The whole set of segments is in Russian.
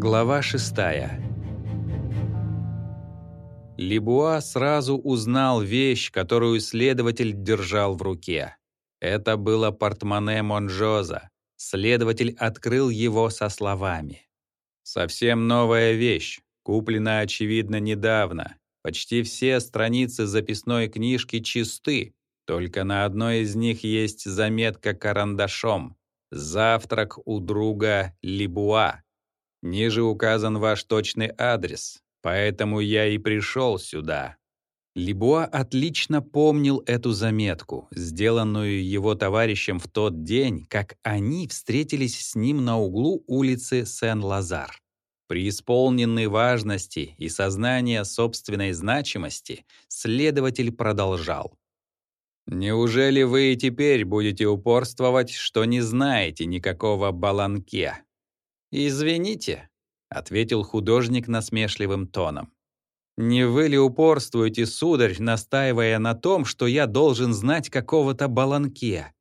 Глава шестая. Лебуа сразу узнал вещь, которую следователь держал в руке. Это было портмоне Монжоза. Следователь открыл его со словами. «Совсем новая вещь, куплена, очевидно, недавно. Почти все страницы записной книжки чисты, только на одной из них есть заметка карандашом. «Завтрак у друга Либуа». Ниже указан ваш точный адрес, поэтому я и пришел сюда». Либуа отлично помнил эту заметку, сделанную его товарищем в тот день, как они встретились с ним на углу улицы Сен-Лазар. При исполненной важности и сознания собственной значимости следователь продолжал. «Неужели вы и теперь будете упорствовать, что не знаете никакого Баланке?» «Извините», — ответил художник насмешливым тоном. «Не вы ли упорствуете, сударь, настаивая на том, что я должен знать какого-то Баланке?»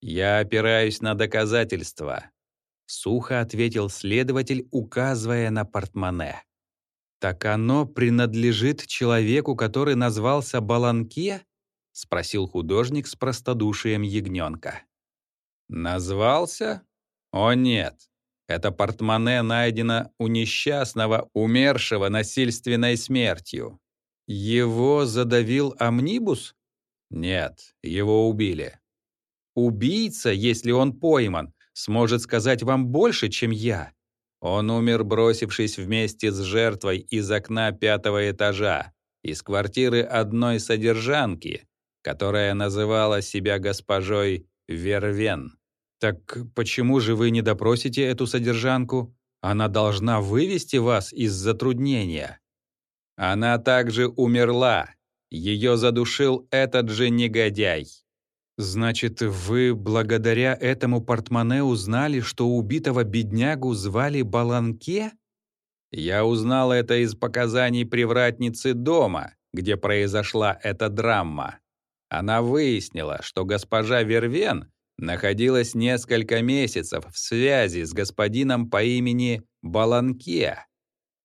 «Я опираюсь на доказательства», — сухо ответил следователь, указывая на портмоне. «Так оно принадлежит человеку, который назвался Баланке?» — спросил художник с простодушием ягненка. «Назвался? О нет, это портмоне найдено у несчастного, умершего насильственной смертью. Его задавил амнибус? Нет, его убили. Убийца, если он пойман, сможет сказать вам больше, чем я. Он умер, бросившись вместе с жертвой из окна пятого этажа, из квартиры одной содержанки, которая называла себя госпожой Вервен. «Так почему же вы не допросите эту содержанку? Она должна вывести вас из затруднения». «Она также умерла. Ее задушил этот же негодяй». «Значит, вы благодаря этому портмоне узнали, что убитого беднягу звали Баланке?» «Я узнал это из показаний привратницы дома, где произошла эта драма. Она выяснила, что госпожа Вервен находилась несколько месяцев в связи с господином по имени Баланке,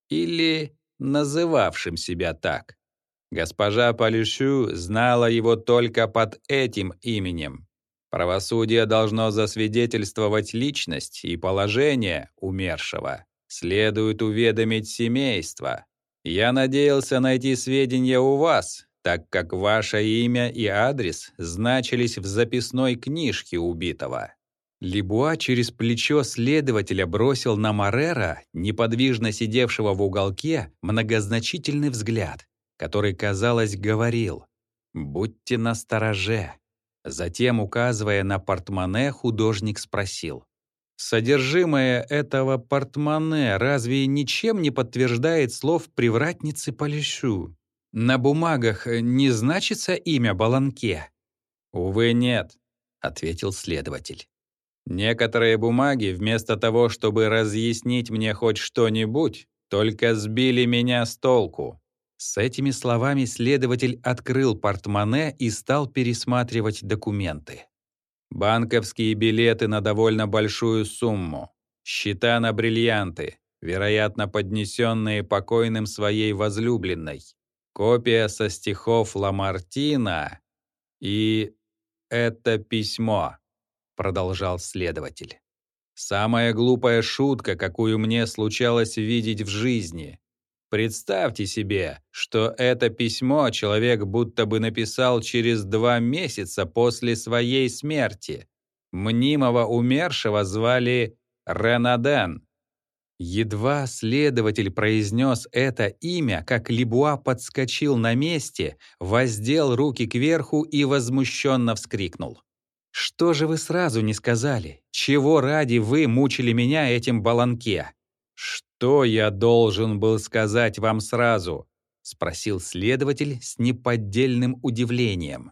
или называвшим себя так. Госпожа Полишу знала его только под этим именем. Правосудие должно засвидетельствовать личность и положение умершего. Следует уведомить семейство. Я надеялся найти сведения у вас, так как ваше имя и адрес значились в записной книжке убитого». Лебуа через плечо следователя бросил на Морера, неподвижно сидевшего в уголке, многозначительный взгляд, который, казалось, говорил «Будьте настороже». Затем, указывая на портмоне, художник спросил «Содержимое этого портмоне разве ничем не подтверждает слов привратницы Полишу?» На бумагах не значится имя Баланке? Увы, нет, ответил следователь. Некоторые бумаги, вместо того, чтобы разъяснить мне хоть что-нибудь, только сбили меня с толку. С этими словами следователь открыл портмоне и стал пересматривать документы. Банковские билеты на довольно большую сумму, счета на бриллианты, вероятно, поднесенные покойным своей возлюбленной, копия со стихов Ламартина и это письмо, продолжал следователь. Самая глупая шутка, какую мне случалось видеть в жизни. Представьте себе, что это письмо человек будто бы написал через два месяца после своей смерти. Мнимого умершего звали Ренаден, Едва следователь произнес это имя, как Лебуа подскочил на месте, воздел руки кверху и возмущенно вскрикнул. «Что же вы сразу не сказали? Чего ради вы мучили меня этим баланке?» «Что я должен был сказать вам сразу?» — спросил следователь с неподдельным удивлением.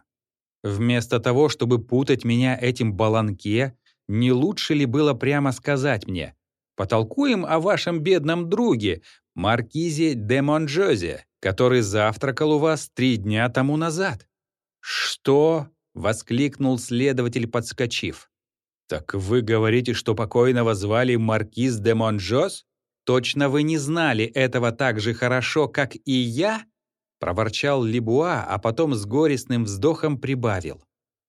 «Вместо того, чтобы путать меня этим баланке, не лучше ли было прямо сказать мне — Потолкуем о вашем бедном друге, маркизе де Монжозе, который завтракал у вас три дня тому назад». «Что?» — воскликнул следователь, подскочив. «Так вы говорите, что покойного звали маркиз де Монжоз? Точно вы не знали этого так же хорошо, как и я?» — проворчал Лебуа, а потом с горестным вздохом прибавил.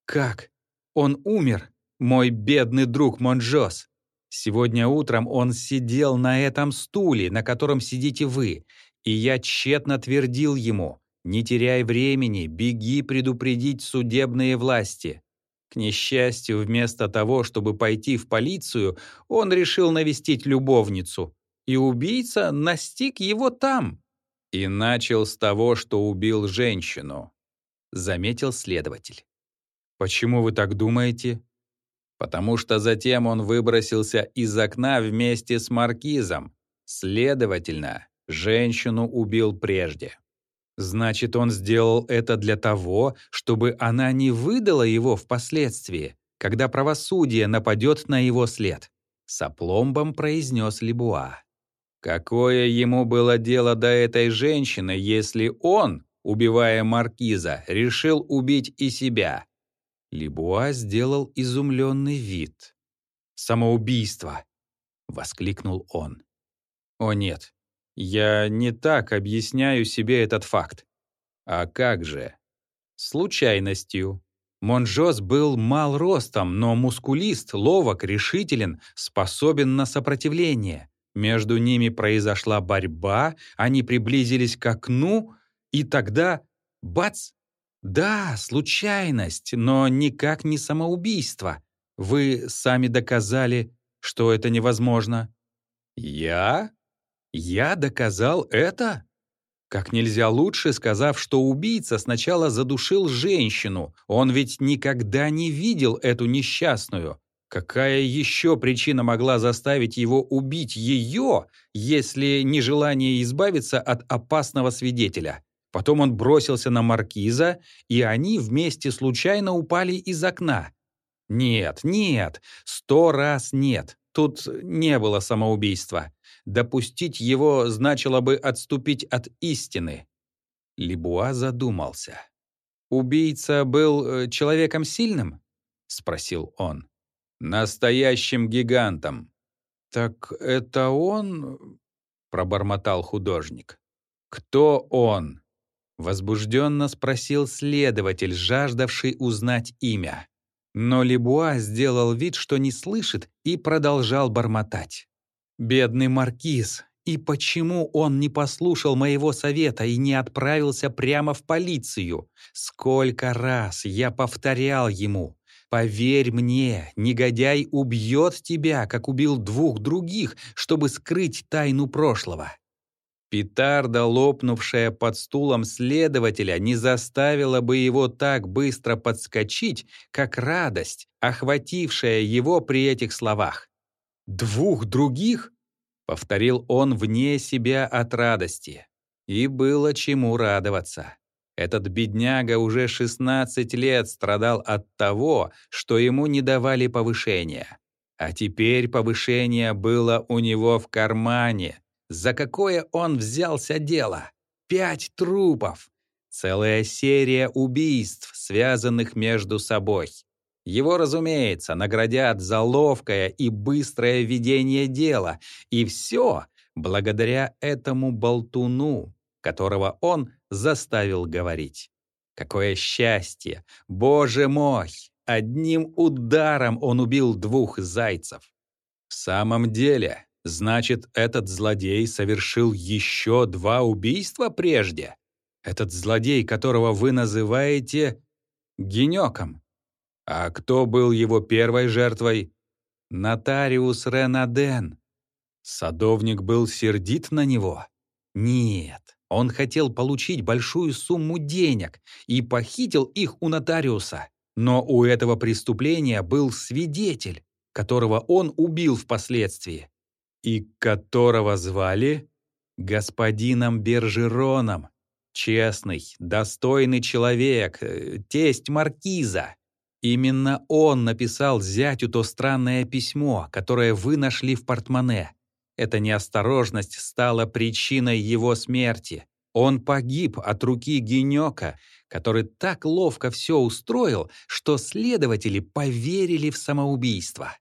«Как? Он умер, мой бедный друг Монжос. Сегодня утром он сидел на этом стуле, на котором сидите вы, и я тщетно твердил ему, не теряй времени, беги предупредить судебные власти. К несчастью, вместо того, чтобы пойти в полицию, он решил навестить любовницу, и убийца настиг его там. И начал с того, что убил женщину, заметил следователь. Почему вы так думаете? Потому что затем он выбросился из окна вместе с маркизом. Следовательно, женщину убил прежде. Значит, он сделал это для того, чтобы она не выдала его впоследствии, когда правосудие нападет на его след. С опломбом произнес Лебуа. Какое ему было дело до этой женщины, если он, убивая маркиза, решил убить и себя? Лебуа сделал изумленный вид. «Самоубийство!» — воскликнул он. «О нет, я не так объясняю себе этот факт. А как же? Случайностью. Монжос был мал ростом, но мускулист, ловок, решителен, способен на сопротивление. Между ними произошла борьба, они приблизились к окну, и тогда — бац! Да, случайность, но никак не самоубийство. Вы сами доказали, что это невозможно. Я? Я доказал это? Как нельзя лучше, сказав, что убийца сначала задушил женщину. Он ведь никогда не видел эту несчастную. Какая еще причина могла заставить его убить ее, если не желание избавиться от опасного свидетеля? Потом он бросился на маркиза, и они вместе случайно упали из окна. Нет, нет, сто раз нет. Тут не было самоубийства. Допустить его значило бы отступить от истины. Лебуа задумался. «Убийца был э, человеком сильным?» — спросил он. «Настоящим гигантом». «Так это он?» — пробормотал художник. «Кто он?» — возбужденно спросил следователь, жаждавший узнать имя. Но Лебуа сделал вид, что не слышит, и продолжал бормотать. Бедный маркиз. И почему он не послушал моего совета и не отправился прямо в полицию? Сколько раз я повторял ему. Поверь мне, негодяй убьет тебя, как убил двух других, чтобы скрыть тайну прошлого. Петарда, лопнувшая под стулом следователя, не заставила бы его так быстро подскочить, как радость, охватившая его при этих словах. «Двух других?» — повторил он вне себя от радости. И было чему радоваться. Этот бедняга уже 16 лет страдал от того, что ему не давали повышения. А теперь повышение было у него в кармане. За какое он взялся дело? Пять трупов. Целая серия убийств, связанных между собой. Его, разумеется, наградят за ловкое и быстрое ведение дела, и все благодаря этому болтуну, которого он заставил говорить. Какое счастье! Боже мой! Одним ударом он убил двух зайцев. В самом деле, значит, этот злодей совершил еще два убийства прежде? Этот злодей, которого вы называете генеком. А кто был его первой жертвой? Нотариус Ренаден. Садовник был сердит на него? Нет, он хотел получить большую сумму денег и похитил их у нотариуса. Но у этого преступления был свидетель, которого он убил впоследствии. И которого звали господином Бержероном. Честный, достойный человек, э, тесть маркиза. Именно он написал зятю то странное письмо, которое вы нашли в портмоне. Эта неосторожность стала причиной его смерти. Он погиб от руки Генёка, который так ловко все устроил, что следователи поверили в самоубийство.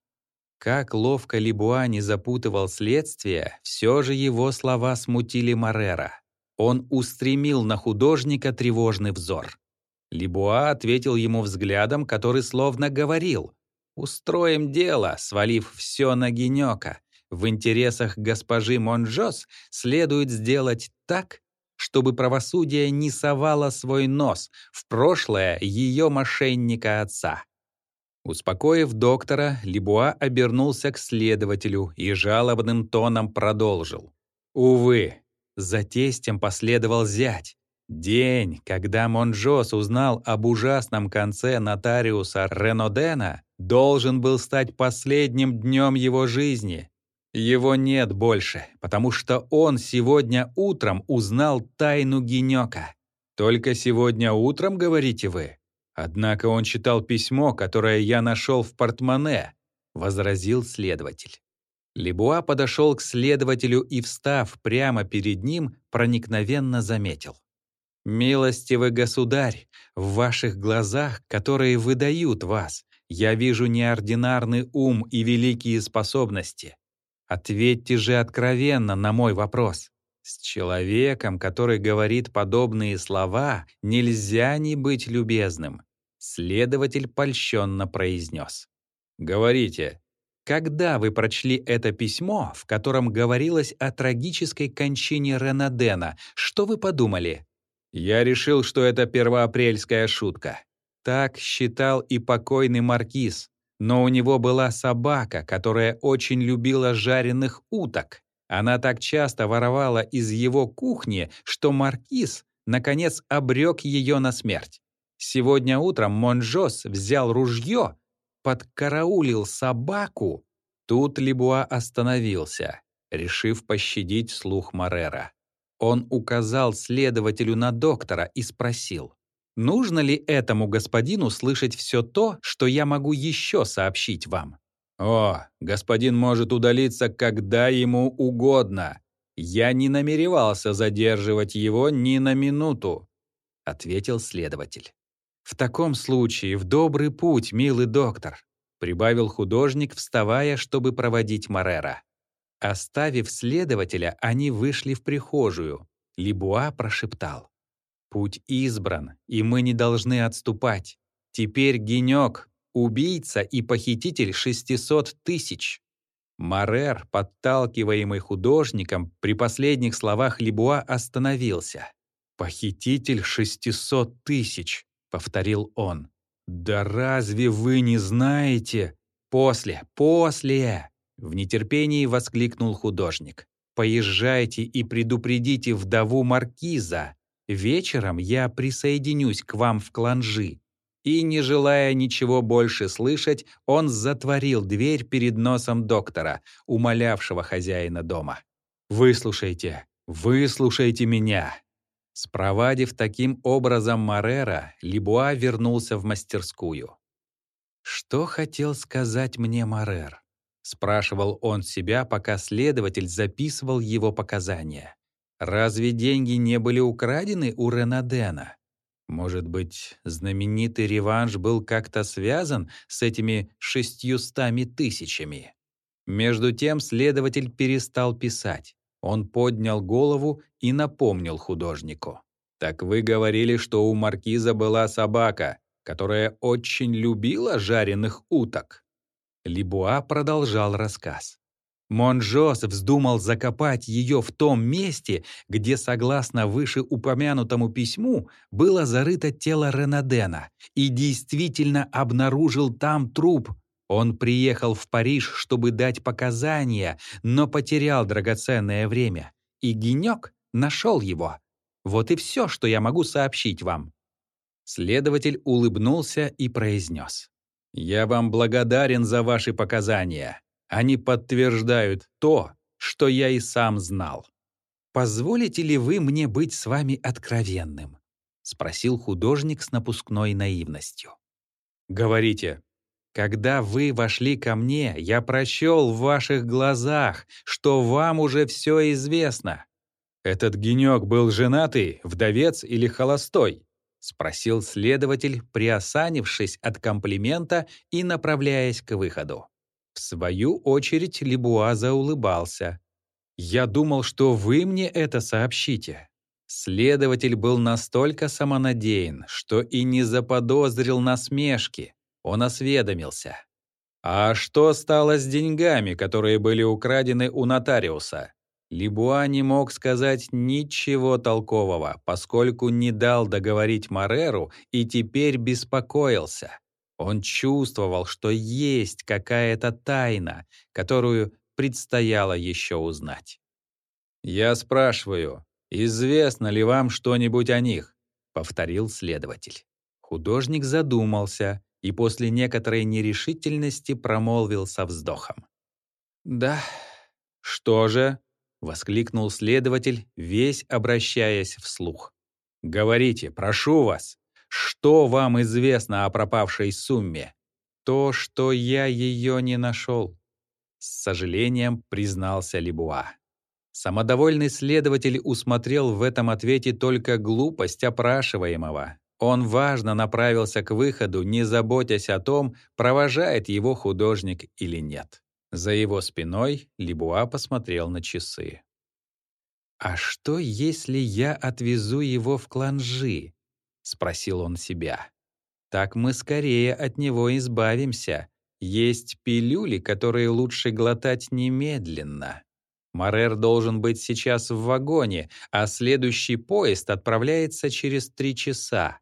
Как ловко Лебуа не запутывал следствие, все же его слова смутили Марера. Он устремил на художника тревожный взор. Лебуа ответил ему взглядом, который словно говорил «Устроим дело, свалив все на генёка. В интересах госпожи Монжос следует сделать так, чтобы правосудие не совало свой нос в прошлое ее мошенника отца». Успокоив доктора, Лебуа обернулся к следователю и жалобным тоном продолжил. «Увы, за тестем последовал зять. День, когда Монжос узнал об ужасном конце нотариуса Ренодена, должен был стать последним днем его жизни. Его нет больше, потому что он сегодня утром узнал тайну Генёка. Только сегодня утром, говорите вы? Однако он читал письмо, которое я нашел в портмоне, возразил следователь. Лебуа подошел к следователю и, встав прямо перед ним, проникновенно заметил. «Милостивый государь, в ваших глазах, которые выдают вас, я вижу неординарный ум и великие способности. Ответьте же откровенно на мой вопрос. С человеком, который говорит подобные слова, нельзя не быть любезным. Следователь польщенно произнес. «Говорите, когда вы прочли это письмо, в котором говорилось о трагической кончине Ренадена, что вы подумали?» «Я решил, что это первоапрельская шутка». Так считал и покойный маркиз. Но у него была собака, которая очень любила жареных уток. Она так часто воровала из его кухни, что маркиз, наконец, обрек ее на смерть. Сегодня утром Монжос взял ружье, подкараулил собаку. Тут Лебуа остановился, решив пощадить слух Морера. Он указал следователю на доктора и спросил, нужно ли этому господину слышать все то, что я могу еще сообщить вам? «О, господин может удалиться, когда ему угодно. Я не намеревался задерживать его ни на минуту», — ответил следователь. «В таком случае в добрый путь, милый доктор», — прибавил художник, вставая, чтобы проводить Морера. Оставив следователя, они вышли в прихожую. Либуа прошептал. «Путь избран, и мы не должны отступать. Теперь Генек — убийца и похититель 600 тысяч». Марер, подталкиваемый художником, при последних словах Либуа остановился. «Похититель 600 тысяч. — повторил он. «Да разве вы не знаете?» «После, после!» — в нетерпении воскликнул художник. «Поезжайте и предупредите вдову Маркиза. Вечером я присоединюсь к вам в Кланжи». И, не желая ничего больше слышать, он затворил дверь перед носом доктора, умолявшего хозяина дома. «Выслушайте, выслушайте меня!» Спровадив таким образом Марера, Либуа вернулся в мастерскую. «Что хотел сказать мне Марер?» — спрашивал он себя, пока следователь записывал его показания. «Разве деньги не были украдены у Ренадена? Может быть, знаменитый реванш был как-то связан с этими шестьюстами тысячами?» Между тем следователь перестал писать. Он поднял голову и напомнил художнику. «Так вы говорили, что у маркиза была собака, которая очень любила жареных уток?» Либуа продолжал рассказ. Монжос вздумал закопать ее в том месте, где, согласно вышеупомянутому письму, было зарыто тело Ренадена, и действительно обнаружил там труп он приехал в Париж, чтобы дать показания, но потерял драгоценное время. И Генек нашел его. Вот и все, что я могу сообщить вам. Следователь улыбнулся и произнес. «Я вам благодарен за ваши показания. Они подтверждают то, что я и сам знал». «Позволите ли вы мне быть с вами откровенным?» — спросил художник с напускной наивностью. «Говорите», когда вы вошли ко мне, я прочел в ваших глазах, что вам уже все известно. Этот генек был женатый, вдовец или холостой? Спросил следователь, приосанившись от комплимента и направляясь к выходу. В свою очередь Лебуа заулыбался. «Я думал, что вы мне это сообщите». Следователь был настолько самонадеян, что и не заподозрил насмешки. Он осведомился. «А что стало с деньгами, которые были украдены у нотариуса?» Либуа не мог сказать ничего толкового, поскольку не дал договорить Мареру и теперь беспокоился. Он чувствовал, что есть какая-то тайна, которую предстояло еще узнать. «Я спрашиваю, известно ли вам что-нибудь о них?» — повторил следователь. Художник задумался и после некоторой нерешительности промолвил со вздохом. «Да, что же?» — воскликнул следователь, весь обращаясь вслух. «Говорите, прошу вас, что вам известно о пропавшей сумме?» «То, что я ее не нашел», — с сожалением признался Лебуа. Самодовольный следователь усмотрел в этом ответе только глупость опрашиваемого. Он важно направился к выходу, не заботясь о том, провожает его художник или нет. За его спиной Лебуа посмотрел на часы. «А что, если я отвезу его в Кланжи?» — спросил он себя. «Так мы скорее от него избавимся. Есть пилюли, которые лучше глотать немедленно. Марер должен быть сейчас в вагоне, а следующий поезд отправляется через три часа.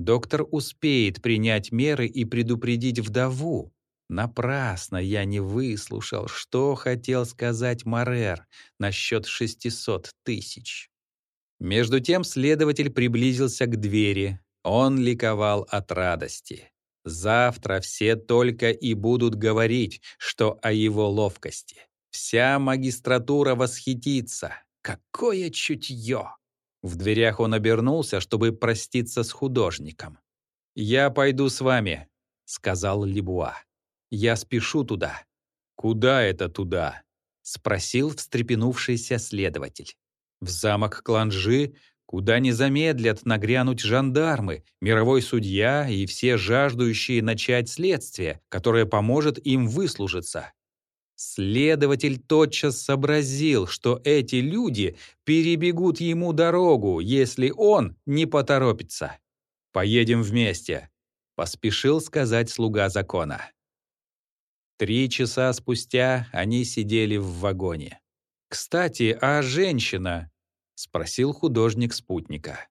Доктор успеет принять меры и предупредить вдову. Напрасно я не выслушал, что хотел сказать Марер насчет 600 тысяч. Между тем следователь приблизился к двери. Он ликовал от радости. Завтра все только и будут говорить, что о его ловкости. Вся магистратура восхитится. Какое чутье! В дверях он обернулся, чтобы проститься с художником. «Я пойду с вами», — сказал Лебуа. Я спешу туда». «Куда это туда?» — спросил встрепенувшийся следователь. «В замок Кланжи, куда не замедлят нагрянуть жандармы, мировой судья и все жаждущие начать следствие, которое поможет им выслужиться». Следователь тотчас сообразил, что эти люди перебегут ему дорогу, если он не поторопится. «Поедем вместе», — поспешил сказать слуга закона. Три часа спустя они сидели в вагоне. «Кстати, а женщина?» — спросил художник спутника.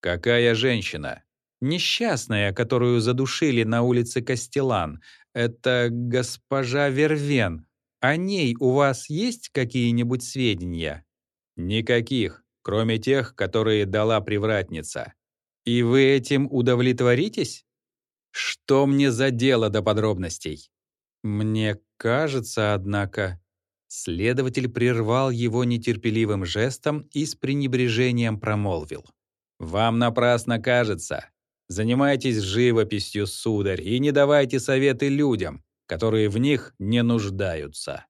«Какая женщина?» «Несчастная, которую задушили на улице Кастелан. Это госпожа Вервен. О ней у вас есть какие-нибудь сведения?» «Никаких, кроме тех, которые дала привратница. И вы этим удовлетворитесь?» «Что мне за дело до подробностей?» «Мне кажется, однако...» Следователь прервал его нетерпеливым жестом и с пренебрежением промолвил. «Вам напрасно кажется. Занимайтесь живописью, сударь, и не давайте советы людям, которые в них не нуждаются».